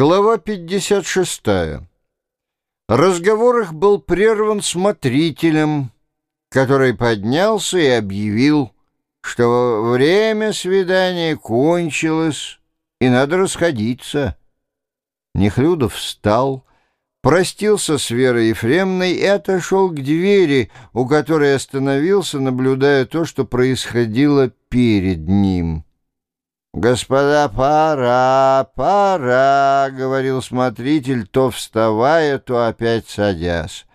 Глава 56. Разговор их был прерван смотрителем, который поднялся и объявил, что время свидания кончилось, и надо расходиться. Нехлюдов встал, простился с Верой Ефремной и отошел к двери, у которой остановился, наблюдая то, что происходило перед ним. «Господа, пора, пора», — говорил смотритель, то вставая, то опять садясь.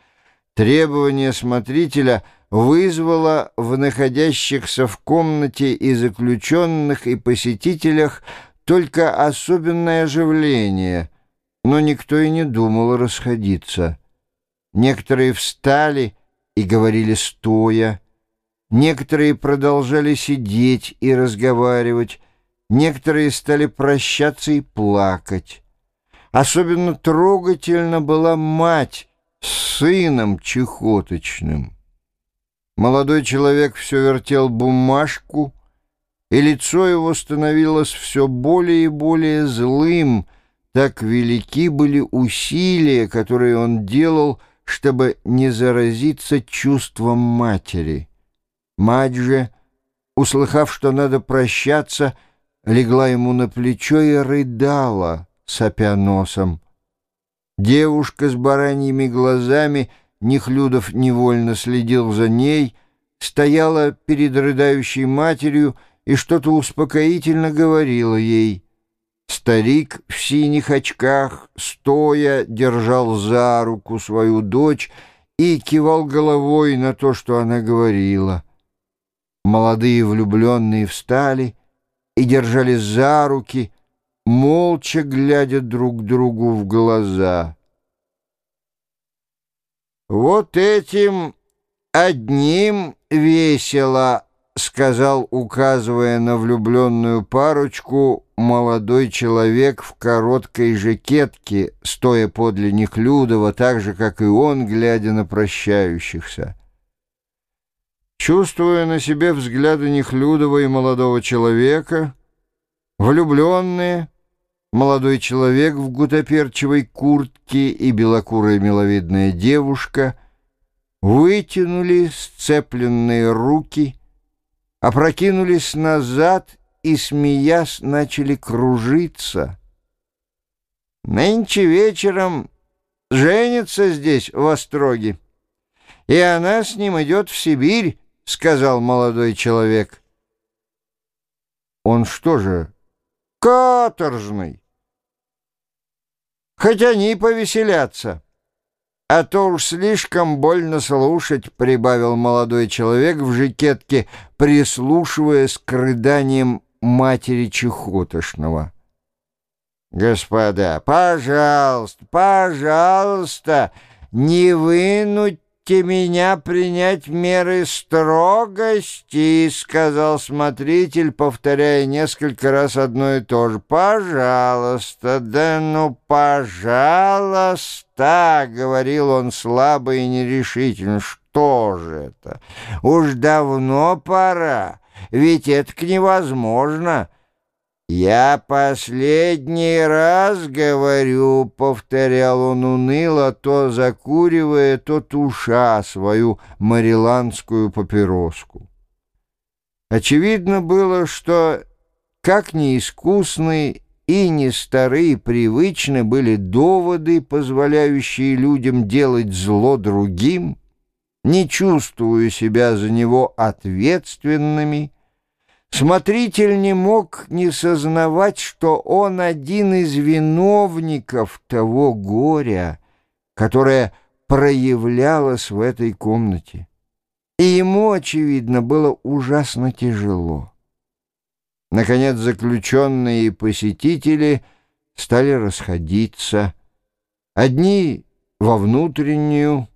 Требование смотрителя вызвало в находящихся в комнате и заключенных, и посетителях только особенное оживление, но никто и не думал расходиться. Некоторые встали и говорили стоя, некоторые продолжали сидеть и разговаривать, Некоторые стали прощаться и плакать. Особенно трогательно была мать с сыном чехоточным. Молодой человек все вертел бумажку, и лицо его становилось все более и более злым, так велики были усилия, которые он делал, чтобы не заразиться чувством матери. Мать же, услыхав, что надо прощаться, — легла ему на плечо и рыдала, сопя носом. Девушка с бараньими глазами, Нехлюдов невольно следил за ней, стояла перед рыдающей матерью и что-то успокоительно говорила ей. Старик в синих очках, стоя, держал за руку свою дочь и кивал головой на то, что она говорила. Молодые влюбленные встали — и держались за руки, молча глядя друг другу в глаза. «Вот этим одним весело», — сказал, указывая на влюбленную парочку, молодой человек в короткой жакетке, стоя подле Неклюдова, так же, как и он, глядя на прощающихся. Чувствуя на себе взгляды Нехлюдова и молодого человека, влюбленные, молодой человек в гутоперчивой куртке и белокурая миловидная девушка вытянули сцепленные руки, опрокинулись назад и, смеясь, начали кружиться. Нынче вечером женится здесь, в Остроге, и она с ним идет в Сибирь, — сказал молодой человек. «Он что же, каторжный? Хоть они повеселятся». «А то уж слишком больно слушать», — прибавил молодой человек в жакетке, прислушиваясь к рыданиям матери Чехотошного. «Господа, пожалуйста, пожалуйста, не вынуть «Просите меня принять меры строгости», — сказал смотритель, повторяя несколько раз одно и то же. «Пожалуйста, да ну, пожалуйста», — говорил он слабо и нерешительно. «Что же это? Уж давно пора, ведь это невозможно». «Я последний раз говорю», — повторял он уныло, то закуривая, то туша свою мариландскую папироску. Очевидно было, что, как неискусны и не старые привычны были доводы, позволяющие людям делать зло другим, не чувствуя себя за него ответственными, Смотритель не мог не сознавать, что он один из виновников того горя, которое проявлялось в этой комнате. И ему, очевидно, было ужасно тяжело. Наконец, заключенные и посетители стали расходиться. Одни во внутреннюю,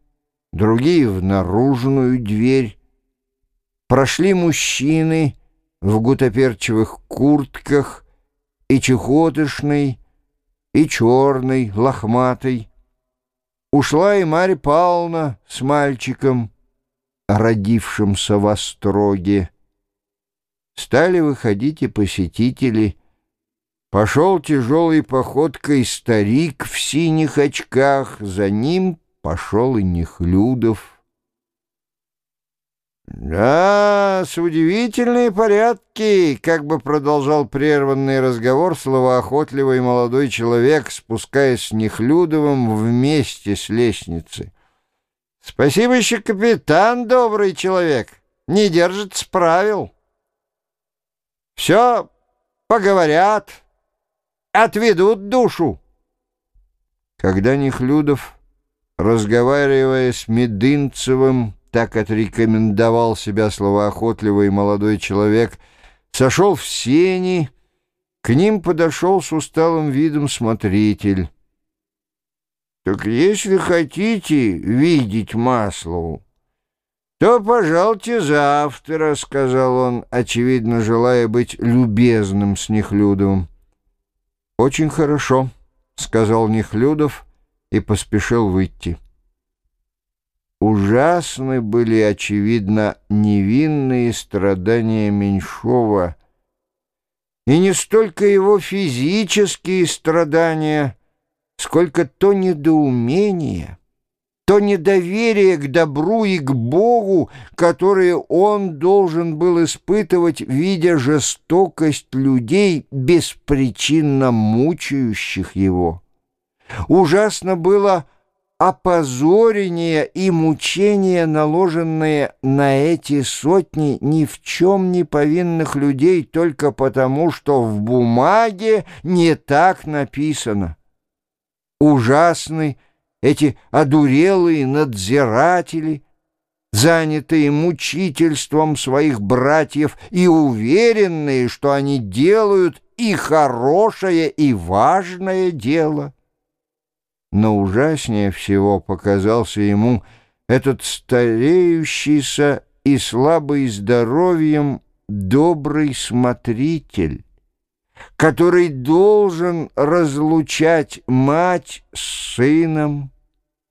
другие в наружную дверь. Прошли мужчины — в гутоперчивых куртках, и чехотышной, и черной, лохматой. Ушла и Марья Павловна с мальчиком, родившимся в Остроге. Стали выходить и посетители. Пошел тяжелой походкой старик в синих очках, за ним пошел и Нехлюдов. «Да, с удивительные порядки», — как бы продолжал прерванный разговор словоохотливый молодой человек, спускаясь с Нехлюдовым вместе с лестницы. «Спасибо еще, капитан, добрый человек, не держит правил. Все поговорят, отведут душу». Когда Нехлюдов, разговаривая с Медынцевым, так отрекомендовал себя словоохотливый молодой человек, сошел в сени, к ним подошел с усталым видом смотритель. «Так если хотите видеть Маслову, то, пожалуйте, завтра», — сказал он, очевидно, желая быть любезным с Нехлюдовым. «Очень хорошо», — сказал Нехлюдов и поспешил выйти. Ужасны были, очевидно, невинные страдания Меньшова. И не столько его физические страдания, сколько то недоумение, то недоверие к добру и к Богу, которое он должен был испытывать, видя жестокость людей, беспричинно мучающих его. Ужасно было опозорение и мучения, наложенные на эти сотни ни в чем не повинных людей только потому, что в бумаге не так написано. Ужасны эти одурелые надзиратели, занятые мучительством своих братьев и уверенные, что они делают и хорошее, и важное дело но ужаснее всего показался ему этот стареющийся и слабый здоровьем добрый смотритель, который должен разлучать мать с сыном,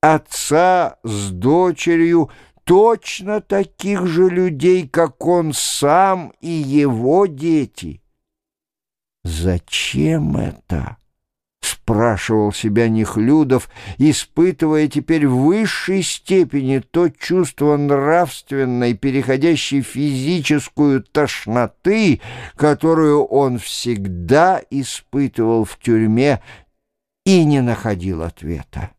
отца с дочерью, точно таких же людей, как он сам и его дети. Зачем это? Спрашивал себя Нехлюдов, испытывая теперь в высшей степени то чувство нравственной, переходящей в физическую тошноты, которую он всегда испытывал в тюрьме и не находил ответа.